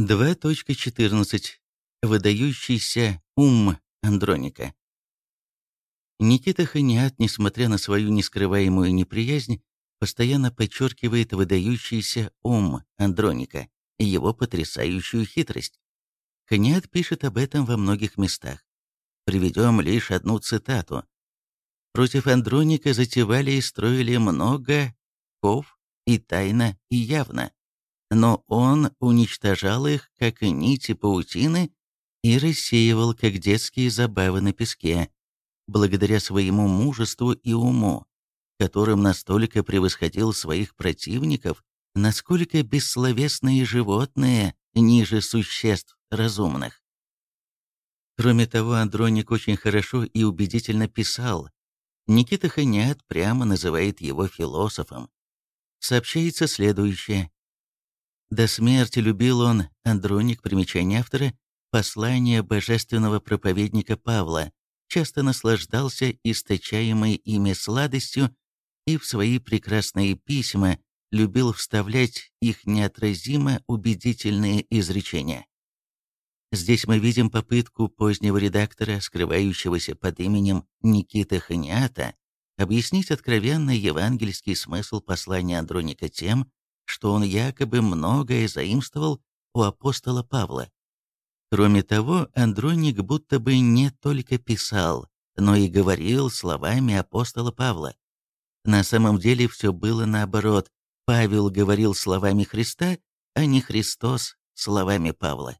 2.14. Выдающийся ум Андроника. Никита Ханиат, несмотря на свою нескрываемую неприязнь, постоянно подчеркивает выдающийся ум Андроника и его потрясающую хитрость. Ханиат пишет об этом во многих местах. Приведем лишь одну цитату. «Против Андроника затевали и строили много ков и тайно, и явно но он уничтожал их, как нити паутины, и рассеивал, как детские забавы на песке, благодаря своему мужеству и уму, которым настолько превосходил своих противников, насколько бессловесные животные ниже существ разумных. Кроме того, Андроник очень хорошо и убедительно писал. Никита Ханят прямо называет его философом. Сообщается следующее. До смерти любил он, Андроник, примечание автора, послание божественного проповедника Павла, часто наслаждался источаемой ими сладостью и в свои прекрасные письма любил вставлять их неотразимо убедительные изречения. Здесь мы видим попытку позднего редактора, скрывающегося под именем Никита Ханиата, объяснить откровенный евангельский смысл послания Андроника тем, что он якобы многое заимствовал у апостола Павла. Кроме того, Андроник будто бы не только писал, но и говорил словами апостола Павла. На самом деле все было наоборот. Павел говорил словами Христа, а не Христос словами Павла.